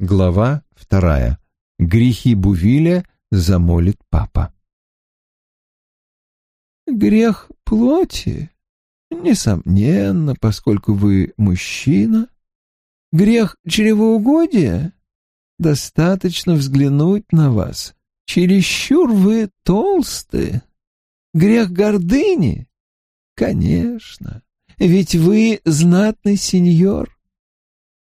Глава вторая. Грехи Бувиля замолит папа. Грех плоти, несомненно, поскольку вы мужчина. Грех чревоугодия? Достаточно взглянуть на вас. Чересчур вы толсты. Грех гордыни? Конечно, ведь вы знатный сеньор.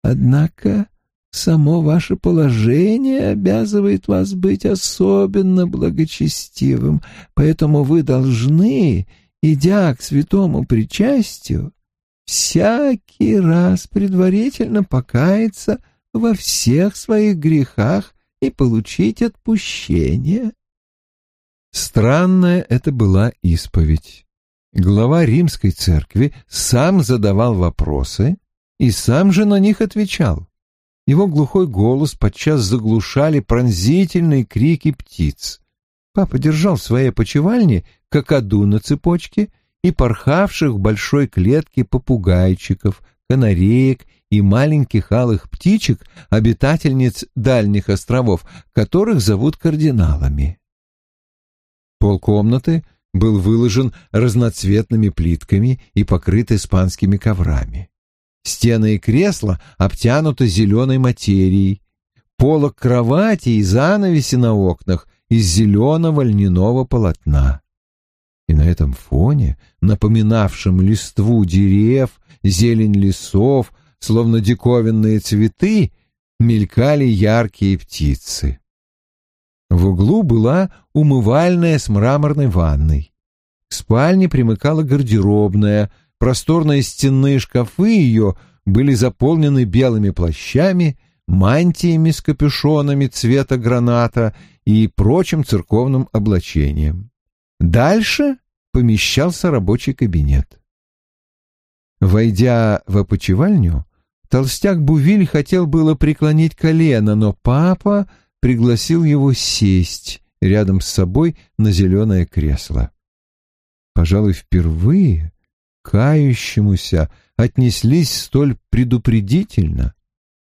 Однако само ваше положение обязывает вас быть особенно благочестивым, поэтому вы должны, идя к святому причастию, всякий раз предварительно покаяться во всех своих грехах и получить отпущение. Странная это была исповедь. Глава римской церкви сам задавал вопросы и сам же на них отвечал. Его глухой голос подчас заглушали пронзительные крики птиц. Папа держал в своей почевальне кокоду на цепочке и порхавших в большой клетке попугайчиков, канареек и маленьких алых птичек, обитательниц дальних островов, которых зовут кардиналами. Пол комнаты был выложен разноцветными плитками и покрыт испанскими коврами. Стены и кресла обтянуты зеленой материей, полок кровати и занавеси на окнах из зеленого льняного полотна. И на этом фоне, напоминавшем листву дерев, зелень лесов, словно диковинные цветы, мелькали яркие птицы. В углу была умывальная с мраморной ванной. К спальне примыкала гардеробная, просторные стенные шкафы ее были заполнены белыми плащами, мантиями с капюшонами цвета граната и прочим церковным облачением. Дальше помещался рабочий кабинет. Войдя в опочивальню, толстяк Бувиль хотел было преклонить колено, но папа пригласил его сесть рядом с собой на зеленое кресло. Пожалуй, впервые кающемуся отнеслись столь предупредительно.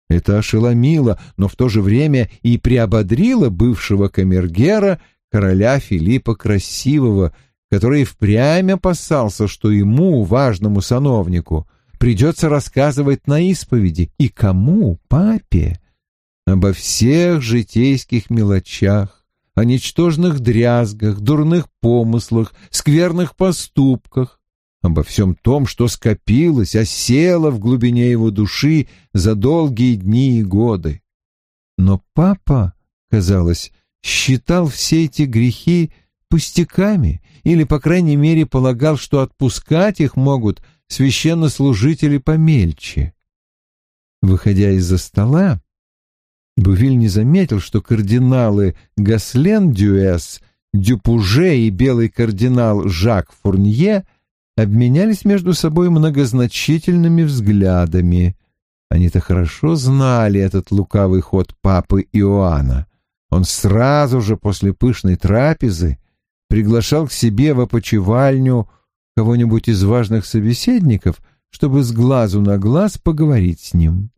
Это ошеломило, но в то же время и приободрило бывшего камергера, короля Филиппа Красивого, который впрямь опасался, что ему, важному сановнику, придется рассказывать на исповеди. И кому, папе? Обо всех житейских мелочах, о ничтожных дрязгах, дурных помыслах, скверных поступках, обо всем том, что скопилось, осело в глубине его души за долгие дни и годы. Но папа, казалось, считал все эти грехи пустяками или, по крайней мере, полагал, что отпускать их могут священнослужители помельче. Выходя из-за стола, Бувиль не заметил, что кардиналы Гаслен Дюэс, Дюпуже и белый кардинал Жак Фурнье обменялись между собой многозначительными взглядами. Они-то хорошо знали этот лукавый ход папы Иоанна. Он сразу же после пышной трапезы приглашал к себе в опочивальню кого-нибудь из важных собеседников, чтобы с глазу на глаз поговорить с ним.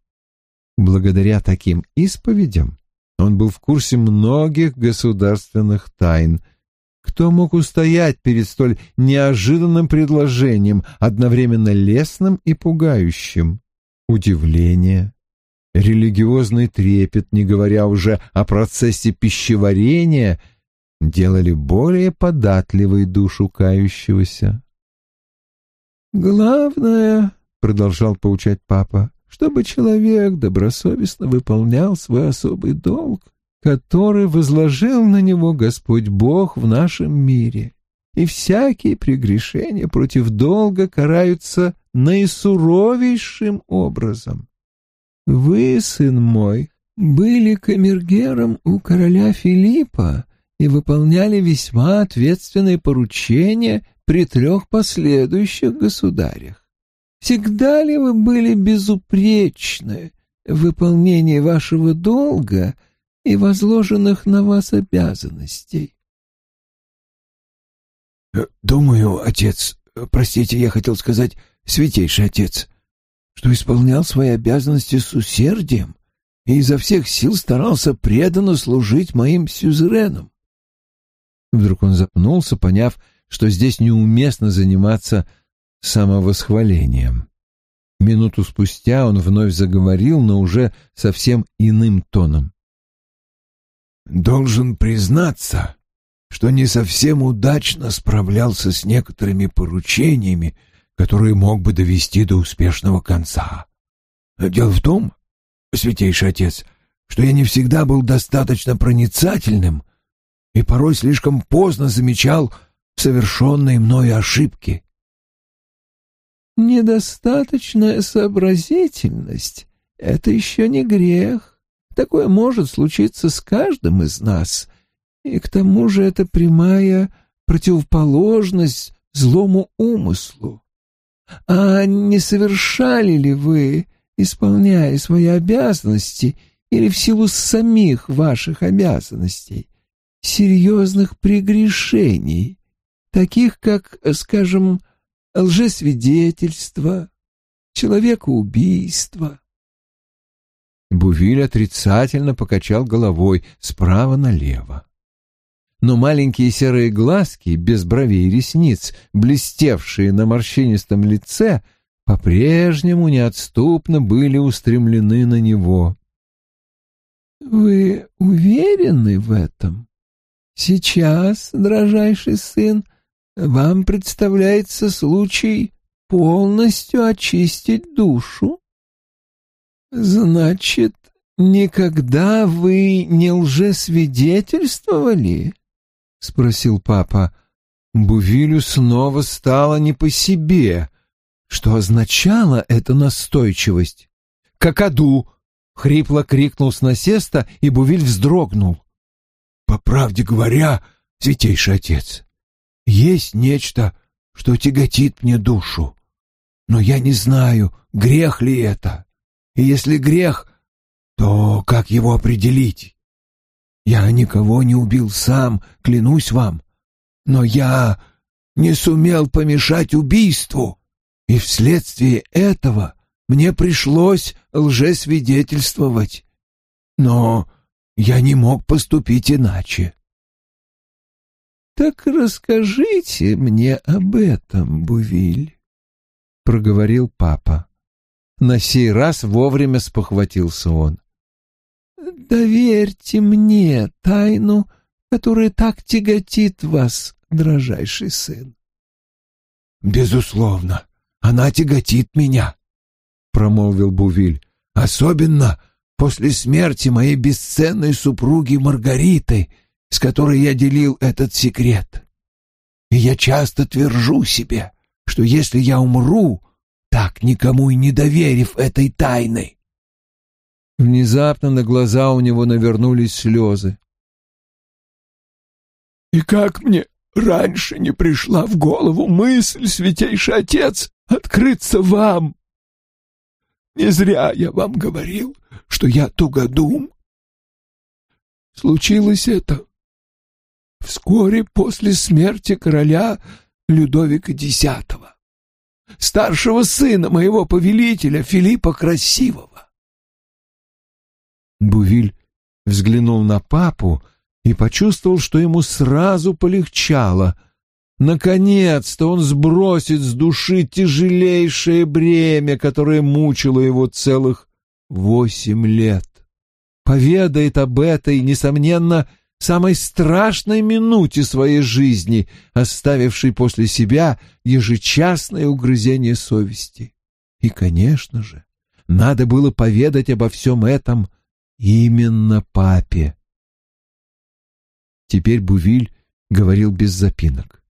Благодаря таким исповедям он был в курсе многих государственных тайн — кто мог устоять перед столь неожиданным предложением, одновременно лестным и пугающим? Удивление, религиозный трепет, не говоря уже о процессе пищеварения, делали более податливой душу кающегося. «Главное, — продолжал поучать папа, — чтобы человек добросовестно выполнял свой особый долг который возложил на него Господь Бог в нашем мире. И всякие прегрешения против долга караются наисуровейшим образом. Вы, сын мой, были камергером у короля Филиппа и выполняли весьма ответственные поручения при трех последующих государях. Всегда ли вы были безупречны в выполнении вашего долга — и возложенных на вас обязанностей. Э, «Думаю, отец, простите, я хотел сказать, святейший отец, что исполнял свои обязанности с усердием и изо всех сил старался преданно служить моим сюзеренам. Вдруг он запнулся, поняв, что здесь неуместно заниматься самовосхвалением. Минуту спустя он вновь заговорил, но уже совсем иным тоном. «Должен признаться, что не совсем удачно справлялся с некоторыми поручениями, которые мог бы довести до успешного конца. Дело в том, святейший отец, что я не всегда был достаточно проницательным и порой слишком поздно замечал совершенные мною ошибки. Недостаточная сообразительность — это еще не грех. Такое может случиться с каждым из нас. И к тому же это прямая противоположность злому умыслу. А не совершали ли вы, исполняя свои обязанности или в силу самих ваших обязанностей, серьезных прегрешений, таких как, скажем, лжесвидетельство, человекоубийство. Бувиль отрицательно покачал головой справа налево. Но маленькие серые глазки, без бровей и ресниц, блестевшие на морщинистом лице, по-прежнему неотступно были устремлены на него. «Вы уверены в этом? Сейчас, дрожайший сын, вам представляется случай полностью очистить душу? Значит, никогда вы не лжесвидетельствовали? спросил папа. Бувилю снова стало не по себе. Что означала эта настойчивость? «Какаду!» — хрипло крикнул с насеста, и Бувиль вздрогнул. «По правде говоря, святейший отец, есть нечто, что тяготит мне душу. Но я не знаю, грех ли это. И если грех, то как его определить? Я никого не убил сам, клянусь вам. Но я не сумел помешать убийству, и вследствие этого мне пришлось лжесвидетельствовать. Но я не мог поступить иначе. «Так расскажите мне об этом, Бувиль», — проговорил папа. На сей раз вовремя спохватился он. «Доверьте мне тайну, которая так тяготит вас, дрожайший сын». «Безусловно, она тяготит меня», — промолвил Бувиль, — «особенно после смерти моей бесценной супруги Маргариты, — с которой я делил этот секрет. И я часто твержу себе, что если я умру, так никому и не доверив этой тайны. Внезапно на глаза у него навернулись слезы. «И как мне раньше не пришла в голову мысль, святейший отец, открыться вам? Не зря я вам говорил, что я тугодум. Случилось это вскоре после смерти короля Людовика X, старшего сына моего повелителя Филиппа Красивого. Бувиль взглянул на папу и почувствовал, что ему сразу полегчало. Наконец-то он сбросит с души тяжелейшее бремя, которое мучило его целых восемь лет. Поведает об этой, несомненно, самой страшной минуте своей жизни, оставившей после себя ежечасное угрызение совести. И, конечно же, надо было поведать обо всем этом именно папе. Теперь Бувиль говорил без запинок.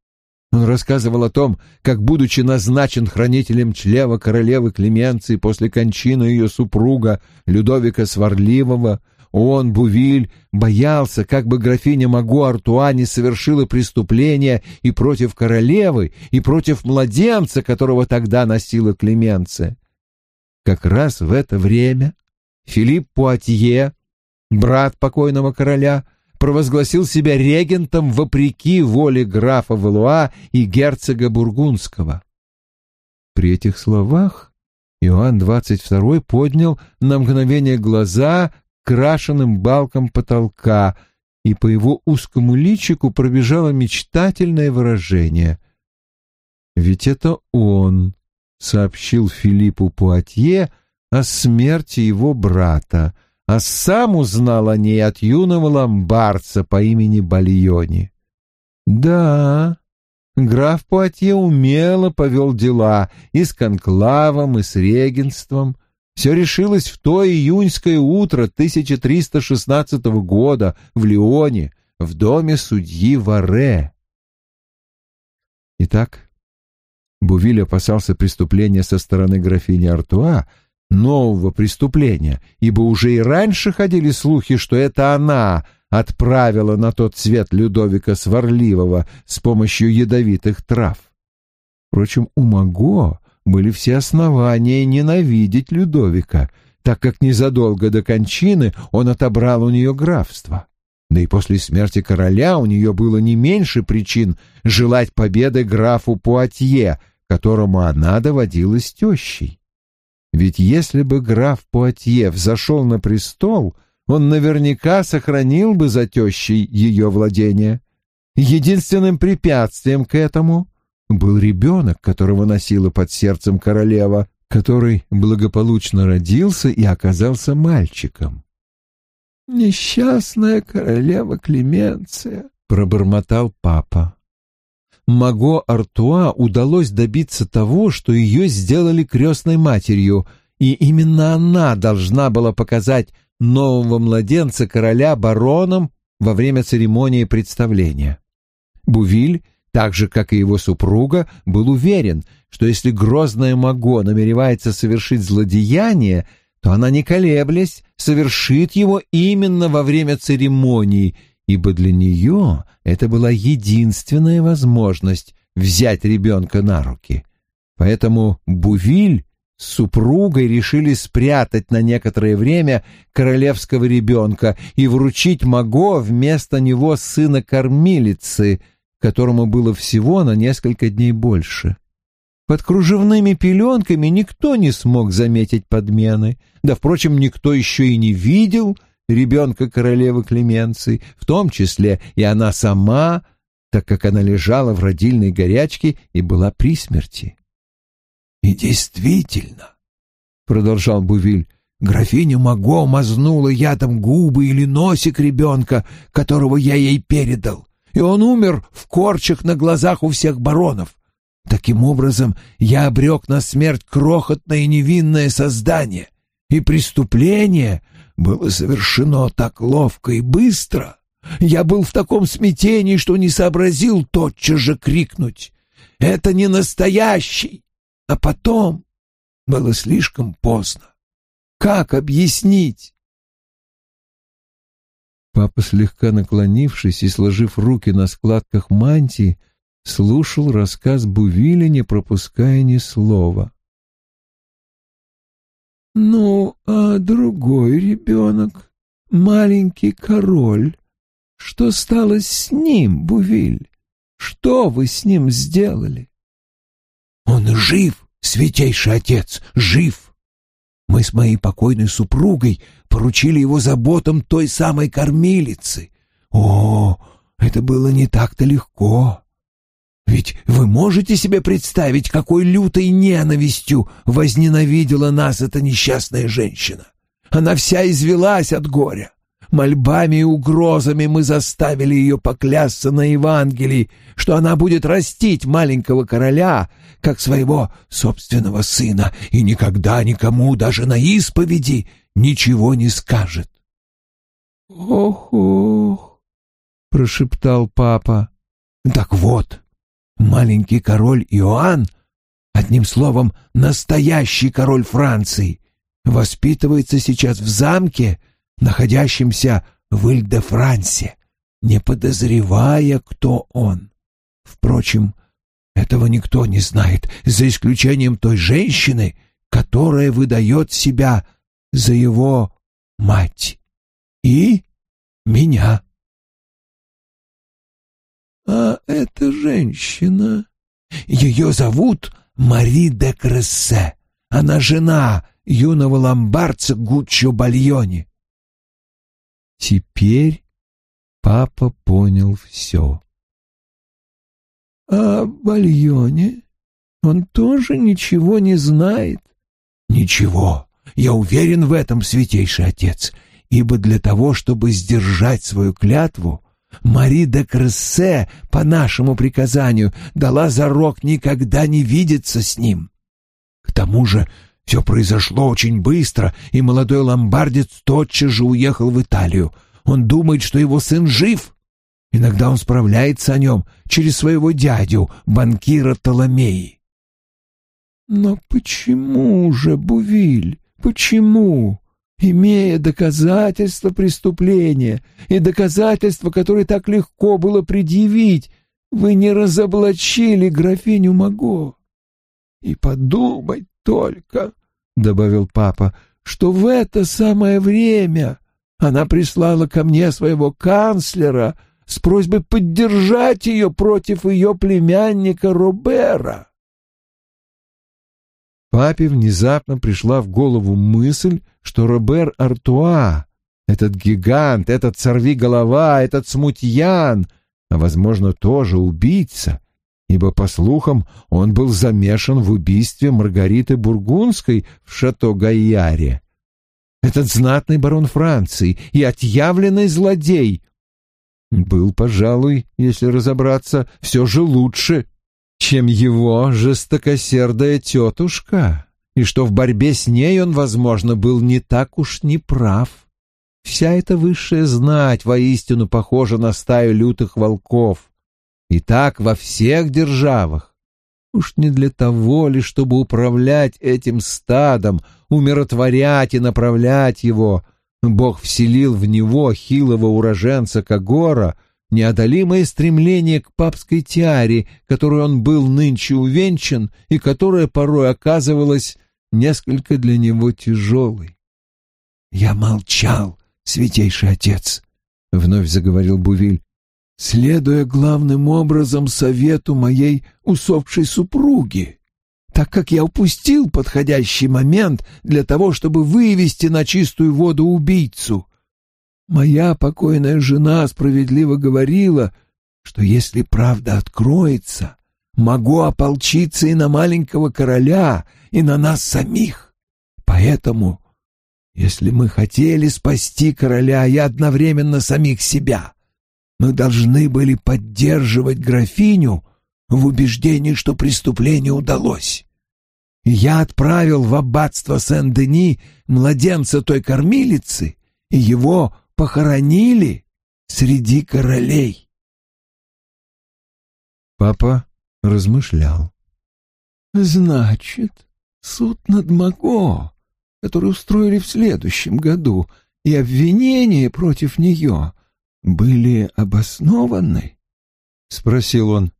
Он рассказывал о том, как, будучи назначен хранителем члева королевы Клеменции после кончины ее супруга Людовика Сварливого, он, Бувиль, боялся, как бы графиня Магу Артуа не совершила преступление и против королевы, и против младенца, которого тогда носила Клеменция. Как раз в это время Филипп Пуатье, брат покойного короля, провозгласил себя регентом вопреки воле графа Валуа и герцога Бургундского. При этих словах Иоанн второй поднял на мгновение глаза крашенным балкам потолка, и по его узкому личику пробежало мечтательное выражение. «Ведь это он», — сообщил Филиппу Пуатье о смерти его брата, а сам узнал о ней от юного ломбардца по имени Бальони. «Да, граф Пуатье умело повел дела и с конклавом, и с регенством. Все решилось в то июньское утро 1316 года в Лионе, в доме судьи Варе. Итак, Бувиль опасался преступления со стороны графини Артуа, нового преступления, ибо уже и раньше ходили слухи, что это она отправила на тот свет Людовика Сварливого с помощью ядовитых трав. Впрочем, у Маго были все основания ненавидеть Людовика, так как незадолго до кончины он отобрал у нее графство. Да и после смерти короля у нее было не меньше причин желать победы графу Пуатье, которому она доводилась тещей. Ведь если бы граф Пуатье взошел на престол, он наверняка сохранил бы за тещей ее владение. Единственным препятствием к этому был ребенок, которого носила под сердцем королева, который благополучно родился и оказался мальчиком. «Несчастная королева Клеменция», — пробормотал папа. Маго Артуа удалось добиться того, что ее сделали крестной матерью, и именно она должна была показать нового младенца короля бароном во время церемонии представления. Бувиль, так же, как и его супруга, был уверен, что если грозная Маго намеревается совершить злодеяние, то она, не колеблясь, совершит его именно во время церемонии — ибо для нее это была единственная возможность взять ребенка на руки. Поэтому Бувиль с супругой решили спрятать на некоторое время королевского ребенка и вручить Маго вместо него сына кормилицы, которому было всего на несколько дней больше. Под кружевными пеленками никто не смог заметить подмены, да, впрочем, никто еще и не видел — ребенка королевы Клеменции, в том числе и она сама, так как она лежала в родильной горячке и была при смерти. «И действительно», — продолжал Бувиль, — «графиня Маго мазнула ядом губы или носик ребенка, которого я ей передал, и он умер в корчах на глазах у всех баронов. Таким образом, я обрек на смерть крохотное невинное создание, и преступление было совершено так ловко и быстро. Я был в таком смятении, что не сообразил тотчас же крикнуть. «Это не настоящий!» А потом было слишком поздно. Как объяснить? Папа, слегка наклонившись и сложив руки на складках мантии, слушал рассказ Бувиля, не пропуская ни слова. «Ну, а другой ребенок, маленький король, что стало с ним, Бувиль? Что вы с ним сделали?» «Он жив, святейший отец, жив!» Мы с моей покойной супругой поручили его заботам той самой кормилицы. О, это было не так-то легко. Ведь вы можете себе представить, какой лютой ненавистью возненавидела нас эта несчастная женщина? Она вся извелась от горя. Мольбами и угрозами мы заставили ее поклясться на Евангелии, что она будет растить маленького короля, как своего собственного сына, и никогда никому, даже на исповеди, ничего не скажет. «Ох-ох», — прошептал папа. «Так вот, Маленький король Иоанн, одним словом, настоящий король Франции, воспитывается сейчас в замке, находящемся в Иль-де-Франсе, не подозревая, кто он. Впрочем, этого никто не знает, за исключением той женщины, которая выдает себя за его мать. И меня. «А эта женщина...» «Ее зовут Мари де Крессе. Она жена юного ломбардца Гуччо Бальони». Теперь папа понял все. «А Бальоне? Он тоже ничего не знает?» «Ничего. Я уверен в этом, святейший отец, ибо для того, чтобы сдержать свою клятву, Мари де Крессе, по нашему приказанию, дала зарок никогда не видеться с ним. К тому же все произошло очень быстро, и молодой ломбардец тотчас же уехал в Италию. Он думает, что его сын жив. Иногда он справляется о нем через своего дядю, банкира Толомеи. Но почему же, Бувиль, почему? Имея доказательства преступления и доказательства, которые так легко было предъявить, вы не разоблачили графиню Маго. И подумать только, — добавил папа, — что в это самое время она прислала ко мне своего канцлера с просьбой поддержать ее против ее племянника Робера. Папе внезапно пришла в голову мысль, что Робер Артуа, этот гигант, этот сорвиголова, этот смутьян, а, возможно, тоже убийца, ибо, по слухам, он был замешан в убийстве Маргариты Бургундской в Шато-Гайяре. Этот знатный барон Франции и отъявленный злодей был, пожалуй, если разобраться, все же лучше, чем его жестокосердая тетушка, и что в борьбе с ней он, возможно, был не так уж неправ. Вся эта высшая знать воистину похожа на стаю лютых волков. И так во всех державах. Уж не для того ли, чтобы управлять этим стадом, умиротворять и направлять его, Бог вселил в него, хилого уроженца Кагора, неодолимое стремление к папской тиаре, которой он был нынче увенчан и которая порой оказывалась несколько для него тяжелой. «Я молчал, святейший отец», — вновь заговорил Бувиль, следуя главным образом совету моей усопшей супруги, так как я упустил подходящий момент для того, чтобы вывести на чистую воду убийцу. Моя покойная жена справедливо говорила, что если правда откроется, могу ополчиться и на маленького короля, и на нас самих. Поэтому, если мы хотели спасти короля и одновременно самих себя, мы должны были поддерживать графиню в убеждении, что преступление удалось. Я отправил в аббатство Сен-Дени младенца той кормилицы, и его похоронили среди королей. Папа размышлял. «Значит, суд над Маго, который устроили в следующем году, и обвинения против нее были обоснованы?» — спросил он.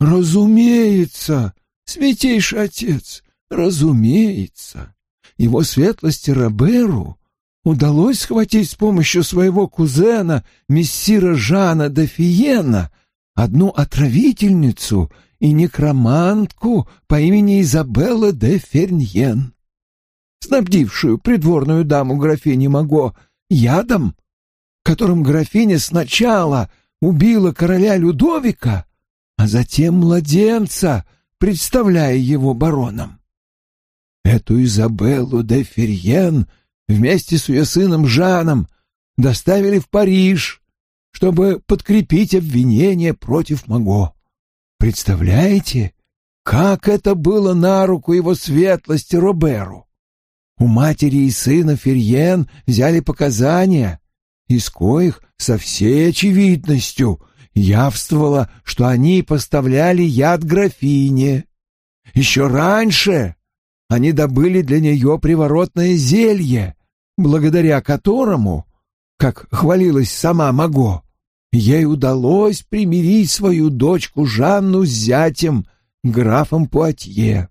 «Разумеется, святейший отец, разумеется. Его светлости Роберу удалось схватить с помощью своего кузена, мессира Жана де Фиена, одну отравительницу и некромантку по имени Изабелла де Ферньен, снабдившую придворную даму графини Маго ядом, которым графиня сначала убила короля Людовика, а затем младенца, представляя его бароном. Эту Изабеллу де Ферьен вместе с ее сыном Жаном доставили в Париж, чтобы подкрепить обвинение против Маго. Представляете, как это было на руку его светлости Роберу? У матери и сына Ферьен взяли показания, из коих со всей очевидностью явствовало, что они поставляли яд графине. Еще раньше они добыли для нее приворотное зелье, благодаря которому, как хвалилась сама Маго, ей удалось примирить свою дочку Жанну с зятем, графом Пуатье.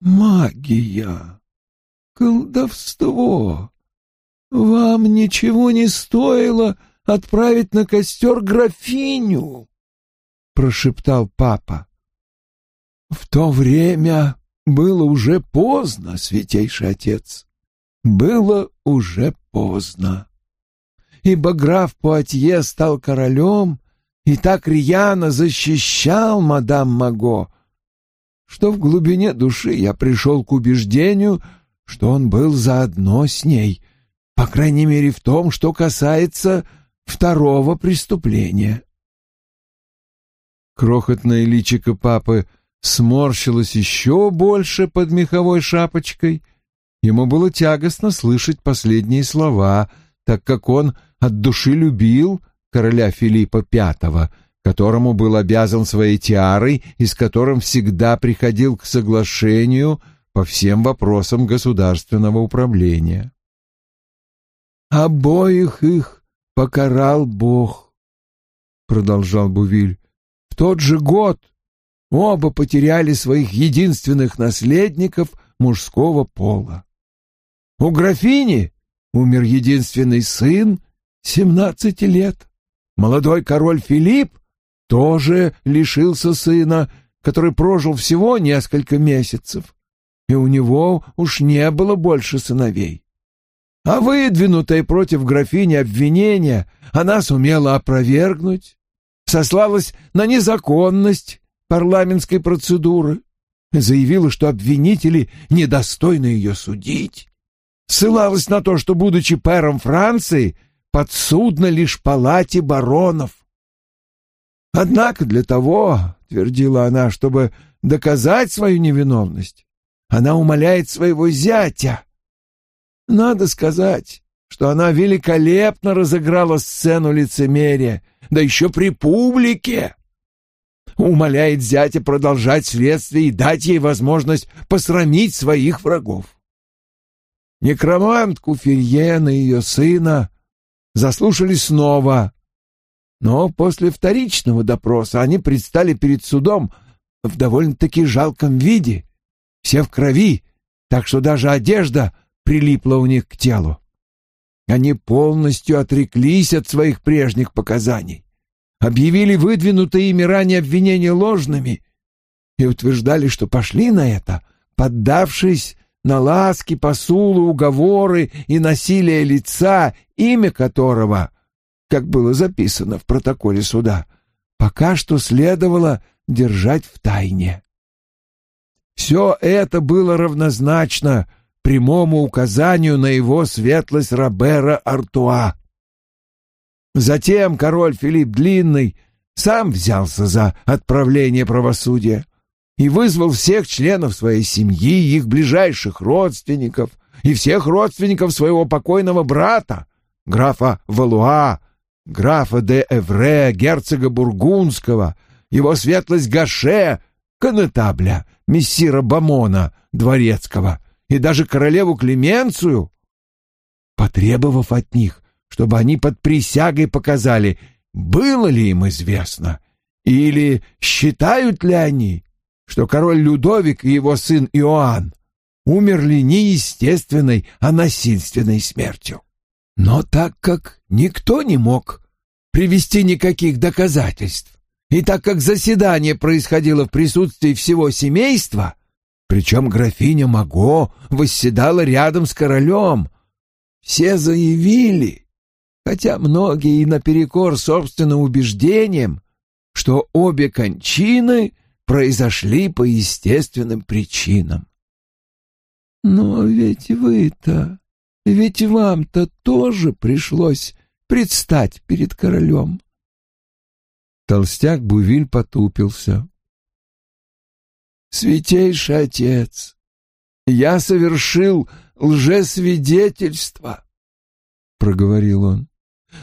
Магия, колдовство. Вам ничего не стоило отправить на костер графиню, прошептал папа. В то время было уже поздно, святейший отец. Было уже поздно. ибо граф Пуатье стал королем и так рьяно защищал мадам Маго, что в глубине души я пришел к убеждению, что он был заодно с ней, по крайней мере в том, что касается второго преступления. Крохотное личико папы сморщилось еще больше под меховой шапочкой. Ему было тягостно слышать последние слова, так как он от души любил короля Филиппа V, которому был обязан своей тиарой и с которым всегда приходил к соглашению по всем вопросам государственного управления. «Обоих их покарал Бог», — продолжал Бувиль. «В тот же год оба потеряли своих единственных наследников мужского пола. У графини умер единственный сын, семнадцати лет. Молодой король Филипп тоже лишился сына, который прожил всего несколько месяцев, и у него уж не было больше сыновей. А выдвинутое против графини обвинение она сумела опровергнуть, сослалась на незаконность парламентской процедуры, заявила, что обвинители недостойны ее судить, ссылалась на то, что, будучи пэром Франции, подсудна лишь палате баронов. Однако для того, — твердила она, — чтобы доказать свою невиновность, она умоляет своего зятя. Надо сказать, что она великолепно разыграла сцену лицемерия, да еще при публике. Умоляет зятя продолжать следствие и дать ей возможность посрамить своих врагов. Некромантку Ферьена и ее сына заслушали снова, но после вторичного допроса они предстали перед судом в довольно-таки жалком виде, все в крови, так что даже одежда прилипла у них к телу. Они полностью отреклись от своих прежних показаний, объявили выдвинутые ими ранее обвинения ложными и утверждали, что пошли на это, поддавшись на ласки, посулы, уговоры и насилие лица, имя которого, как было записано в протоколе суда, пока что следовало держать в тайне. Все это было равнозначно прямому указанию на его светлость Робера Артуа. Затем король Филипп Длинный сам взялся за отправление правосудия и вызвал всех членов своей семьи, их ближайших родственников и всех родственников своего покойного брата, графа Валуа, графа де Эвре, герцога Бургундского, его светлость Гаше, конетабля, мессира Бамона, дворецкого, и даже королеву Клеменцию, потребовав от них, чтобы они под присягой показали, было ли им известно, или считают ли они, что король Людовик и его сын Иоанн умерли не естественной, а насильственной смертью. Но так как никто не мог привести никаких доказательств, и так как заседание происходило в присутствии всего семейства, причем графиня Маго восседала рядом с королем, все заявили, хотя многие и наперекор собственным убеждениям, что обе кончины произошли по естественным причинам. Но ведь вы-то, ведь вам-то тоже пришлось предстать перед королем. Толстяк Бувиль потупился. «Святейший отец, я совершил лжесвидетельство», — проговорил он.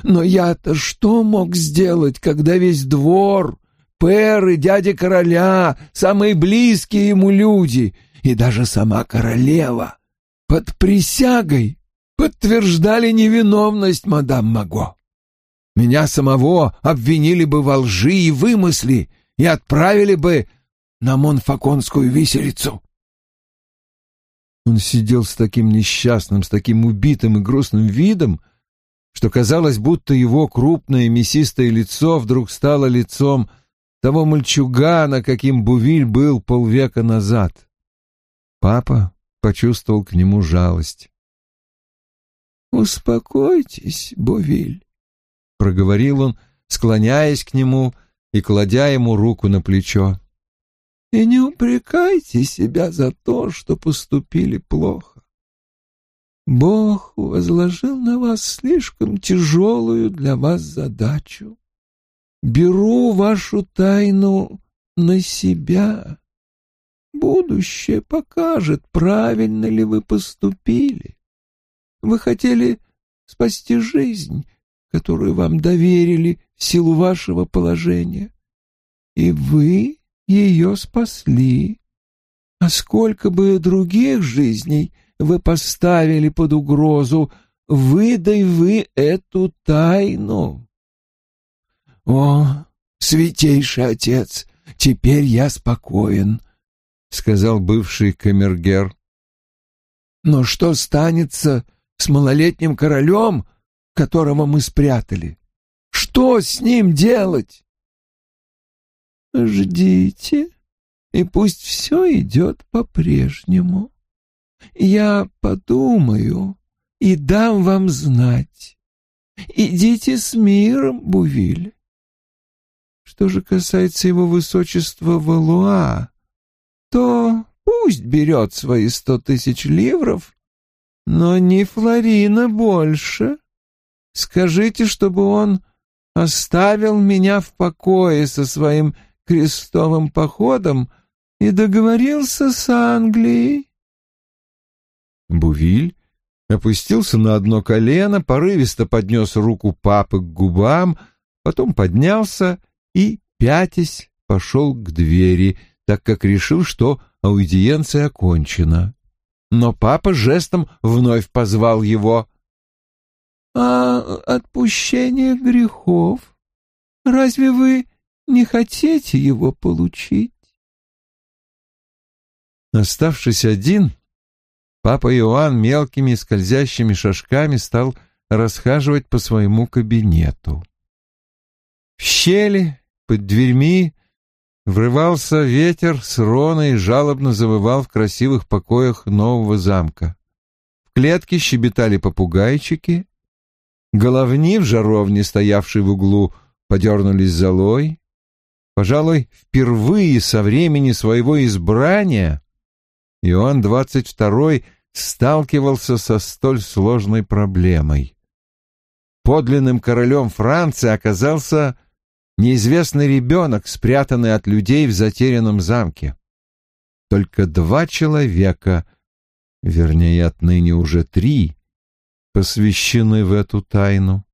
«Но я-то что мог сделать, когда весь двор пэры, дядя короля, самые близкие ему люди и даже сама королева под присягой подтверждали невиновность мадам Маго. Меня самого обвинили бы во лжи и вымысле и отправили бы на Монфаконскую виселицу. Он сидел с таким несчастным, с таким убитым и грустным видом, что казалось, будто его крупное мясистое лицо вдруг стало лицом того мальчугана, каким Бувиль был полвека назад. Папа почувствовал к нему жалость. «Успокойтесь, Бувиль. проговорил он, склоняясь к нему и кладя ему руку на плечо. «И не упрекайте себя за то, что поступили плохо. Бог возложил на вас слишком тяжелую для вас задачу. Беру вашу тайну на себя. Будущее покажет, правильно ли вы поступили. Вы хотели спасти жизнь, которую вам доверили в силу вашего положения, и вы ее спасли. А сколько бы других жизней вы поставили под угрозу, выдай вы эту тайну. О, святейший отец, теперь я спокоен, — сказал бывший камергер. Но что станется с малолетним королем, которого мы спрятали? Что с ним делать? Ждите, и пусть все идет по-прежнему. Я подумаю и дам вам знать. Идите с миром, Бувиль. Что же касается его высочества Валуа, то пусть берет свои сто тысяч ливров, но не Флорина больше. Скажите, чтобы он оставил меня в покое со своим крестовым походом и договорился с Англией. Бувиль опустился на одно колено, порывисто поднес руку папы к губам, потом поднялся и, пятясь, пошел к двери, так как решил, что аудиенция окончена. Но папа жестом вновь позвал его. «А отпущение грехов? Разве вы не хотите его получить?» Оставшись один, папа Иоанн мелкими скользящими шажками стал расхаживать по своему кабинету. В щели под дверьми врывался ветер с Рона и жалобно завывал в красивых покоях нового замка. В клетке щебетали попугайчики, головни в жаровне, стоявшей в углу, подернулись золой. Пожалуй, впервые со времени своего избрания Иоанн второй сталкивался со столь сложной проблемой. Подлинным королем Франции оказался неизвестный ребенок, спрятанный от людей в затерянном замке. Только два человека, вернее, отныне уже три, посвящены в эту тайну.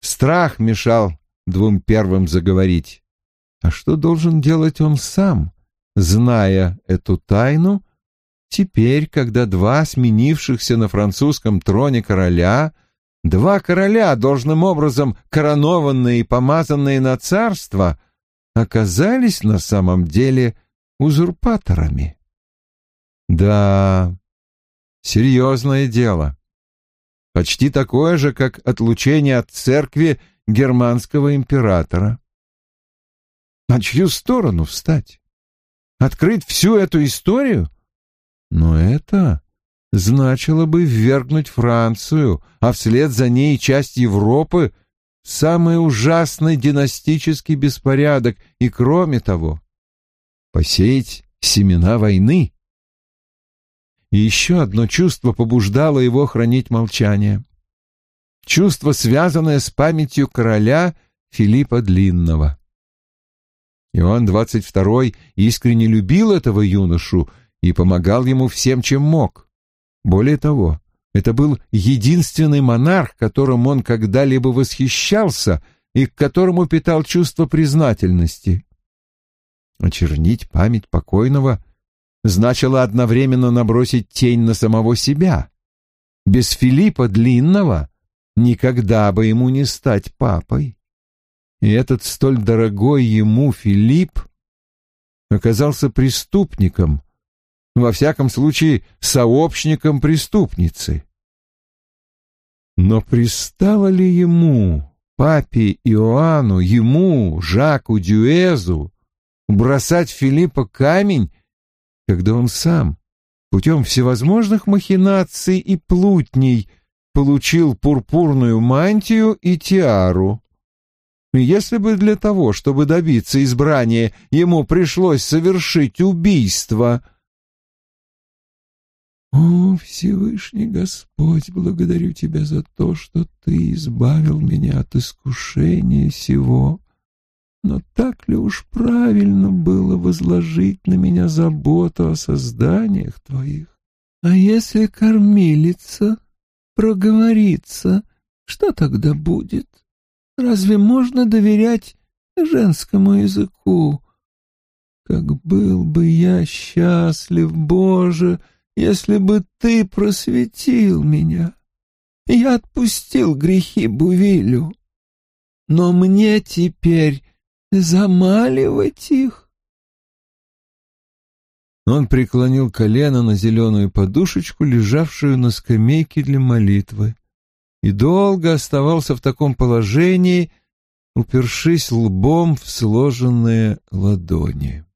Страх мешал двум первым заговорить. А что должен делать он сам, зная эту тайну, теперь, когда два сменившихся на французском троне короля — Два короля, должным образом коронованные и помазанные на царство, оказались на самом деле узурпаторами. Да, серьезное дело. Почти такое же, как отлучение от церкви германского императора. На чью сторону встать? Открыть всю эту историю? Но это значило бы ввергнуть Францию, а вслед за ней часть Европы в самый ужасный династический беспорядок и, кроме того, посеять семена войны. И еще одно чувство побуждало его хранить молчание. Чувство, связанное с памятью короля Филиппа Длинного. Иоанн XXII искренне любил этого юношу и помогал ему всем, чем мог. Более того, это был единственный монарх, которым он когда-либо восхищался и к которому питал чувство признательности. Очернить память покойного значило одновременно набросить тень на самого себя. Без Филиппа Длинного никогда бы ему не стать папой. И этот столь дорогой ему Филипп оказался преступником, во всяком случае, сообщником преступницы. Но пристало ли ему, папе Иоанну, ему, Жаку Дюэзу, бросать Филиппа камень, когда он сам, путем всевозможных махинаций и плутней, получил пурпурную мантию и тиару. И если бы для того, чтобы добиться избрания, ему пришлось совершить убийство... «О, Всевышний Господь, благодарю Тебя за то, что Ты избавил меня от искушения сего. Но так ли уж правильно было возложить на меня заботу о созданиях Твоих? А если кормилица проговорится, что тогда будет? Разве можно доверять женскому языку? Как был бы я счастлив, Боже, если бы Ты просветил меня! Я отпустил грехи Бувилю, но мне теперь замаливать их? Он преклонил колено на зеленую подушечку, лежавшую на скамейке для молитвы, и долго оставался в таком положении, упершись лбом в сложенные ладони.